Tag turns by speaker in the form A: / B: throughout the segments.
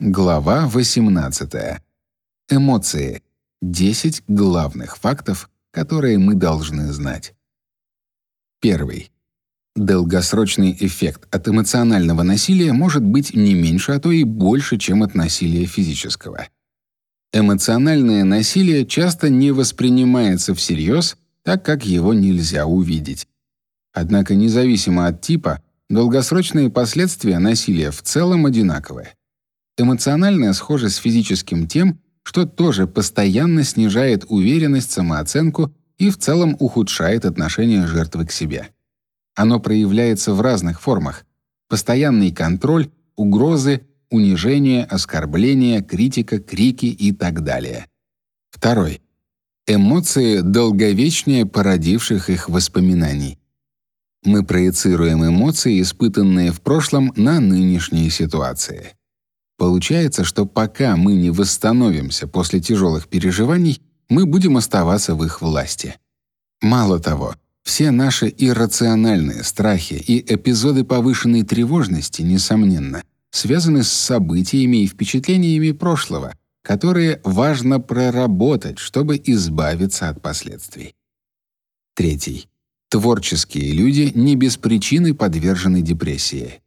A: Глава 18. Эмоции. 10 главных фактов, которые мы должны знать. Первый. Долгосрочный эффект от эмоционального насилия может быть не меньше, а то и больше, чем от насилия физического. Эмоциональное насилие часто не воспринимается всерьез, так как его нельзя увидеть. Однако независимо от типа, долгосрочные последствия насилия в целом одинаковые. Эмоциональное схоже с физическим тем, что тоже постоянно снижает уверенность, самооценку и в целом ухудшает отношение жертвы к себе. Оно проявляется в разных формах: постоянный контроль, угрозы, унижение, оскорбление, критика, крики и так далее. Второй. Эмоции долговечнее породивших их воспоминаний. Мы проецируем эмоции, испытанные в прошлом, на нынешние ситуации. Получается, что пока мы не восстановимся после тяжелых переживаний, мы будем оставаться в их власти. Мало того, все наши иррациональные страхи и эпизоды повышенной тревожности, несомненно, связаны с событиями и впечатлениями прошлого, которые важно проработать, чтобы избавиться от последствий. Третий. Творческие люди не без причины подвержены депрессии.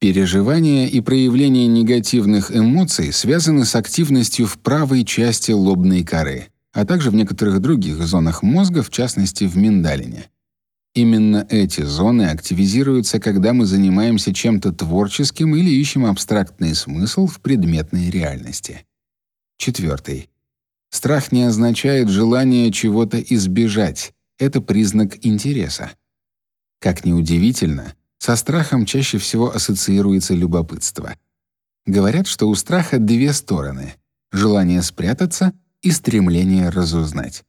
A: Переживания и проявление негативных эмоций связаны с активностью в правой части лобной коры, а также в некоторых других зонах мозга, в частности в миндалине. Именно эти зоны активизируются, когда мы занимаемся чем-то творческим или ищем абстрактный смысл в предметной реальности. Четвертый. Страх не означает желание чего-то избежать. Это признак интереса. Как ни удивительно, со страхом чаще всего ассоциируется любопытство. Говорят, что у страха две стороны: желание спрятаться и стремление разузнать.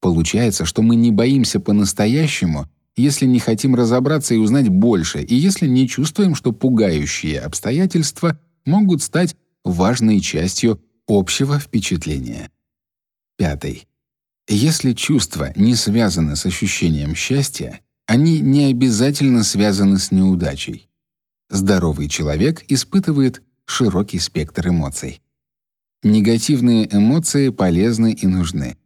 A: Получается, что мы не боимся по-настоящему, если не хотим разобраться и узнать больше, и если не чувствуем, что пугающие обстоятельства могут стать важной частью общего впечатления. Пятый. Если чувства не связаны с ощущением счастья, они не обязательно связаны с неудачей. Здоровый человек испытывает широкий спектр эмоций. Негативные эмоции полезны и нужны.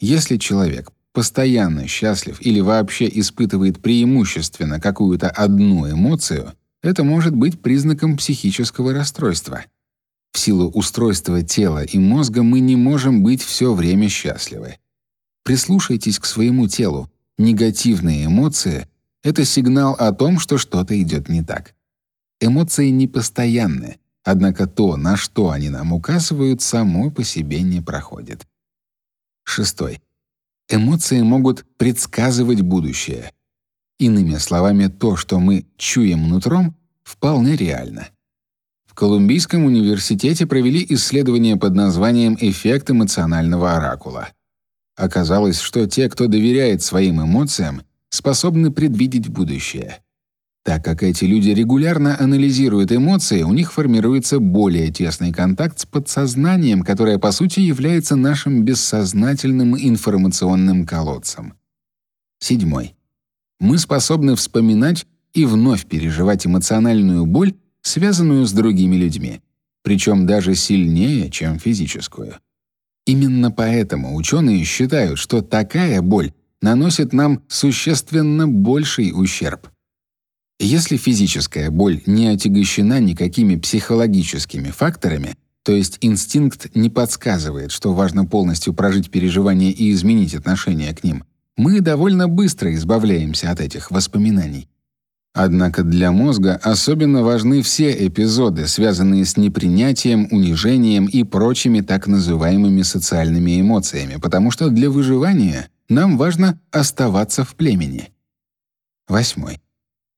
A: Если человек постоянно счастлив или вообще испытывает преимущественно какую-то одну эмоцию, это может быть признаком психического расстройства. В силу устройства тела и мозга мы не можем быть все время счастливы. Прислушайтесь к своему телу, Негативные эмоции — это сигнал о том, что что-то идет не так. Эмоции непостоянны, однако то, на что они нам указывают, само по себе не проходит. Шестой. Эмоции могут предсказывать будущее. Иными словами, то, что мы чуем нутром, вполне реально. В Колумбийском университете провели исследование под названием «Эффект эмоционального оракула». Оказалось, что те, кто доверяет своим эмоциям, способны предвидеть будущее. Так как эти люди регулярно анализируют эмоции, у них формируется более тесный контакт с подсознанием, которое по сути является нашим бессознательным информационным колодцем. Седьмой. Мы способны вспоминать и вновь переживать эмоциональную боль, связанную с другими людьми, причем даже сильнее, чем физическую. Именно поэтому ученые считают, что такая боль наносит нам существенно больший ущерб. Если физическая боль не отягощена никакими психологическими факторами, то есть инстинкт не подсказывает, что важно полностью прожить переживания и изменить отношение к ним, мы довольно быстро избавляемся от этих воспоминаний. Однако для мозга особенно важны все эпизоды, связанные с непринятием, унижением и прочими так называемыми социальными эмоциями, потому что для выживания нам важно оставаться в племени. Восьмой.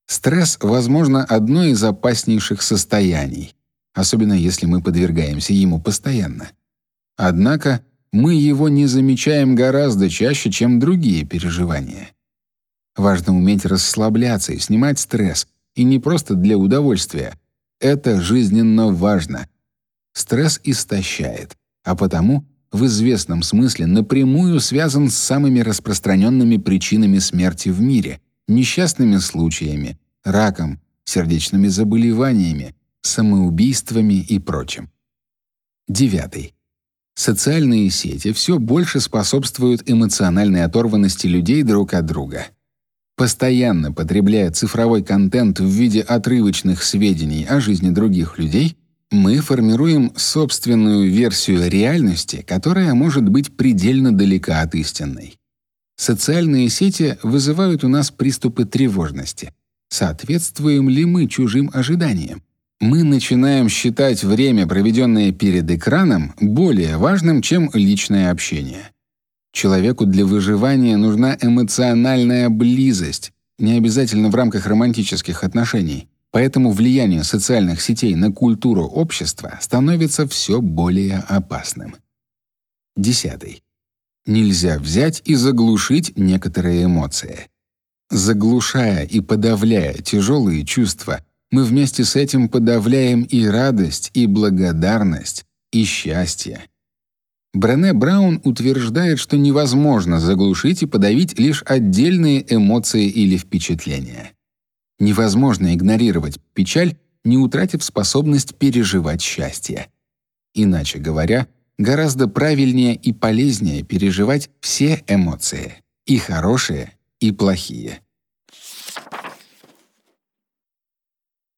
A: Стресс, возможно, одно из опаснейших состояний, особенно если мы подвергаемся ему постоянно. Однако мы его не замечаем гораздо чаще, чем другие переживания. Важно уметь расслабляться и снимать стресс, и не просто для удовольствия. Это жизненно важно. Стресс истощает, а потому в известном смысле напрямую связан с самыми распространенными причинами смерти в мире: несчастными случаями, раком, сердечными заболеваниями, самоубийствами и прочим. Девятый. Социальные сети все больше способствуют эмоциональной оторванности людей друг от друга. Постоянно потребляя цифровой контент в виде отрывочных сведений о жизни других людей, мы формируем собственную версию реальности, которая может быть предельно далека от истинной. Социальные сети вызывают у нас приступы тревожности. Соответствуем ли мы чужим ожиданиям? Мы начинаем считать время, проведенное перед экраном, более важным, чем личное общение. Человеку для выживания нужна эмоциональная близость, не обязательно в рамках романтических отношений. Поэтому влияние социальных сетей на культуру общества становится все более опасным. Десятый. Нельзя взять и заглушить некоторые эмоции. Заглушая и подавляя тяжелые чувства, мы вместе с этим подавляем и радость, и благодарность, и счастье. Брене Браун утверждает, что невозможно заглушить и подавить лишь отдельные эмоции или впечатления. Невозможно игнорировать печаль, не утратив способность переживать счастье. Иначе говоря, гораздо правильнее и полезнее переживать все эмоции, и хорошие, и плохие.